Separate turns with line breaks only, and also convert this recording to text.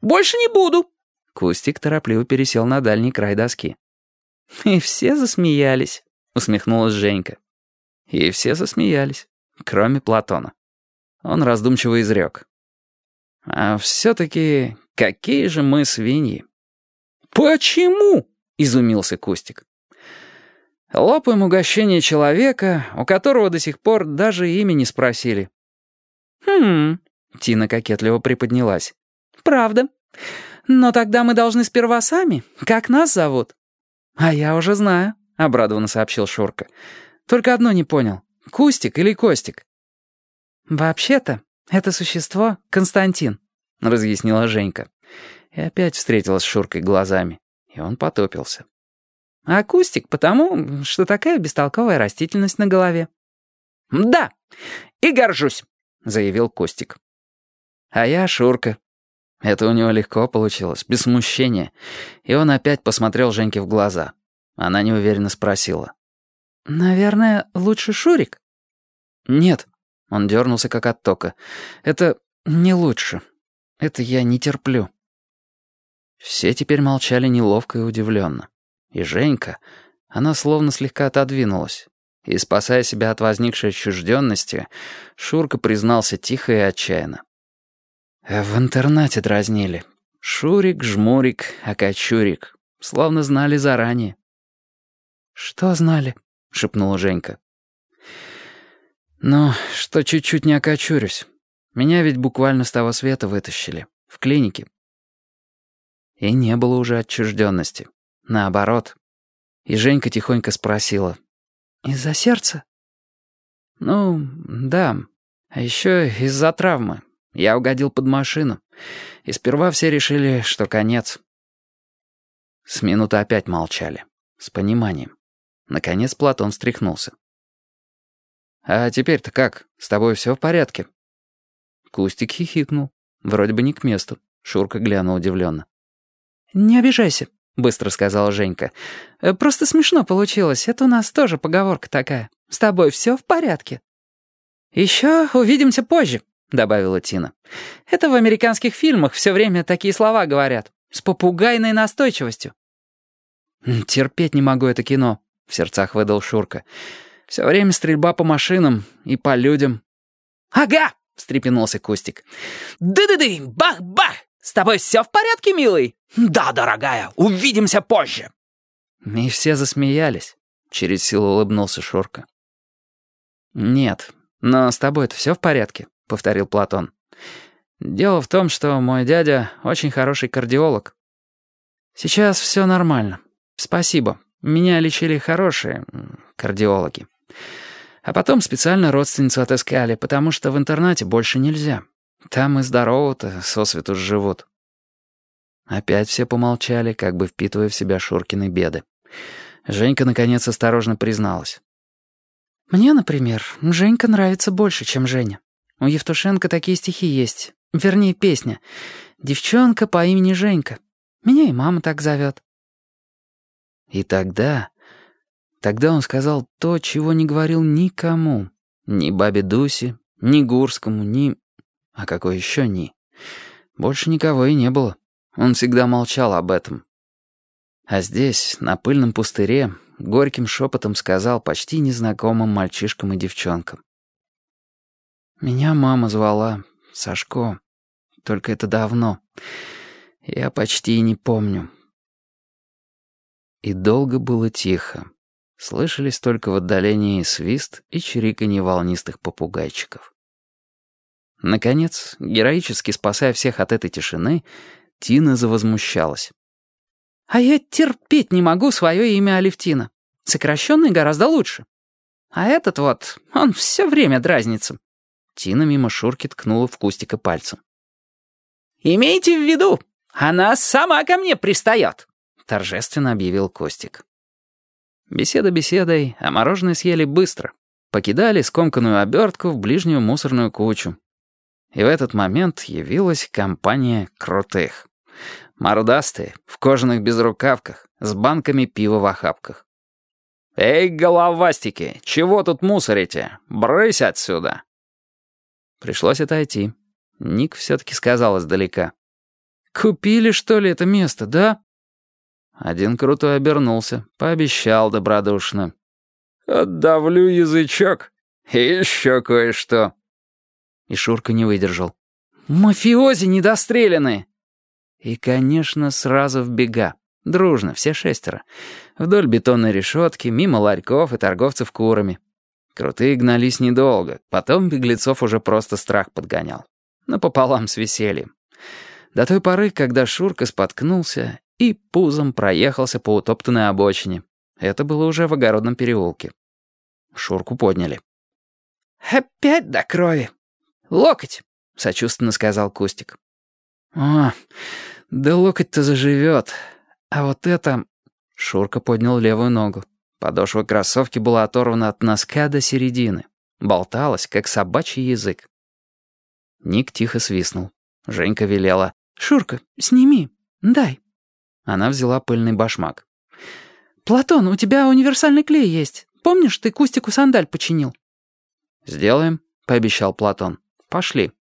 Больше не буду!»
Кустик торопливо пересел на дальний край доски. «И все засмеялись», — усмехнулась Женька. И все засмеялись, кроме Платона. Он раздумчиво изрек. «А все-таки какие же мы свиньи?»
«Почему?» — изумился Кустик.
«Лопаем угощение человека, у которого до сих пор даже имя не спросили».
«Хм...»
— Тина кокетливо приподнялась.
«Правда. Но тогда мы должны сперва сами. Как нас зовут?»
«А я уже знаю», — обрадованно сообщил Шурка. «Только одно не понял. Кустик или Костик?»
«Вообще-то, это существо — Константин», — разъяснила Женька.
И опять встретилась с Шуркой глазами, и он потопился.
«А Кустик потому, что такая бестолковая растительность на голове».
«Да, и горжусь», — заявил Костик.
«А я Шурка». Это у него легко получилось, без смущения. И он опять посмотрел Женьке в глаза. Она неуверенно спросила.
«Наверное, лучше Шурик?»
«Нет», — он дернулся как от тока. «Это не лучше. Это я не терплю». Все теперь молчали неловко и удивленно. И Женька, она словно слегка отодвинулась. И, спасая себя от возникшей отчужденности, Шурка признался тихо и отчаянно. «В интернате дразнили. Шурик, Жмурик, Акачурик. Словно знали заранее».
«Что знали?» — шепнула Женька.
«Ну, что чуть-чуть не окочурюсь. Меня ведь буквально с того света вытащили. В клинике. И не было уже отчужденности. Наоборот. И Женька тихонько спросила.
«Из-за сердца?»
«Ну, да. А еще из-за травмы. Я угодил под машину. И сперва все решили, что конец». С минуты опять молчали. С пониманием. Наконец Платон встряхнулся. «А теперь-то как? С тобой все в порядке?» Кустик хихикнул. Вроде бы не к месту. Шурка глянул удивленно.
«Не обижайся», — быстро сказала Женька. «Э, «Просто смешно получилось. Это у нас тоже поговорка такая. С тобой все в порядке». «Еще увидимся позже», — добавила Тина. «Это в американских фильмах все время такие слова говорят. С попугайной настойчивостью».
«Терпеть не могу это кино», — в сердцах выдал Шурка. «Все время стрельба по машинам и по людям».
«Ага!» — встрепенулся Кустик. «Ды-ды-ды! Бах-бах! С тобой все в порядке, милый?» «Да, дорогая, увидимся позже».
И все засмеялись. Через силу улыбнулся Шурка. «Нет, но с тобой-то все в порядке», — повторил Платон. «Дело в том, что мой дядя очень хороший кардиолог. Сейчас все нормально. Спасибо. Меня лечили хорошие кардиологи. А потом специально родственницу отыскали, потому что в интернате больше нельзя. Там и здорово-то сосвету живут». Опять все помолчали, как бы впитывая в себя Шуркины беды. Женька, наконец, осторожно призналась.
«Мне, например, Женька нравится больше, чем Женя. У Евтушенко такие стихи есть. Вернее, песня. «Девчонка по имени Женька». Меня и мама так зовет».
И тогда... Тогда он сказал то, чего не говорил никому. Ни бабе Дусе, ни Гурскому, ни... А какой еще ни? Больше никого и не было. Он всегда молчал об этом. А здесь, на пыльном пустыре, горьким шепотом сказал почти незнакомым мальчишкам и девчонкам. «Меня мама звала Сашко. Только это давно. Я почти и не помню». И долго было тихо. Слышались только в отдалении свист и чириканье волнистых попугайчиков. Наконец, героически спасая всех от этой тишины, Тина завозмущалась.
«А я терпеть не могу свое имя Алевтина. Сокращенный гораздо лучше. А этот вот, он все время дразнится».
Тина мимо Шурки ткнула в Кустика пальцем.
«Имейте в виду, она сама ко мне пристает», —
торжественно объявил Костик. Беседа беседой, а мороженое съели быстро. Покидали скомканную обертку в ближнюю мусорную кучу. И в этот момент явилась компания крутых. Мордастые, в кожаных безрукавках, с банками пива в охапках. «Эй, головастики, чего тут мусорите? Брысь отсюда!» Пришлось отойти. Ник все-таки сказал издалека.
Купили, что ли, это место, да?»
Один крутой обернулся, пообещал добродушно.
«Отдавлю язычок. И еще кое-что».
И Шурка не выдержал.
«Мафиози недостреленные!»
И, конечно, сразу в бега. Дружно, все шестеро. Вдоль бетонной решетки, мимо ларьков и торговцев курами. Крутые гнались недолго, потом беглецов уже просто страх подгонял. Напополам с весельем. До той поры, когда Шурка споткнулся и пузом проехался по утоптанной обочине. Это было уже в огородном переулке. Шурку подняли.
«Опять до крови! Локоть!» — сочувственно сказал Кустик.
«О, да локоть-то заживет. А вот это...» Шурка поднял левую ногу. Подошва кроссовки была оторвана от носка до середины. Болталась, как собачий язык. Ник тихо свистнул. Женька велела.
«Шурка, сними, дай».
Она взяла пыльный башмак.
«Платон, у тебя универсальный клей есть. Помнишь, ты Кустику сандаль починил?»
«Сделаем», — пообещал Платон. «Пошли».